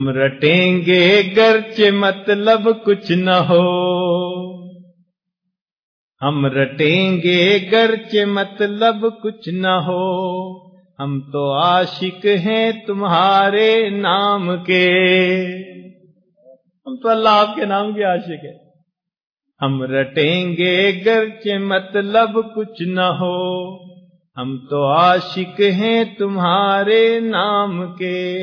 ہم رٹیں گے گرچہ مطلب کچھ نہ ہو۔ ہم رٹیں گے گرچہ مطلب کچھ نہ ہو۔ ہم تو عاشق ہیں تمہارے نام کے۔ ہم تو اللہ آپ کے نام کے عاشق ہیں۔ ہم رٹیں گے گرچہ مطلب کچھ نہ ہو۔ ہم تو عاشق ہیں تمہارے نام کے۔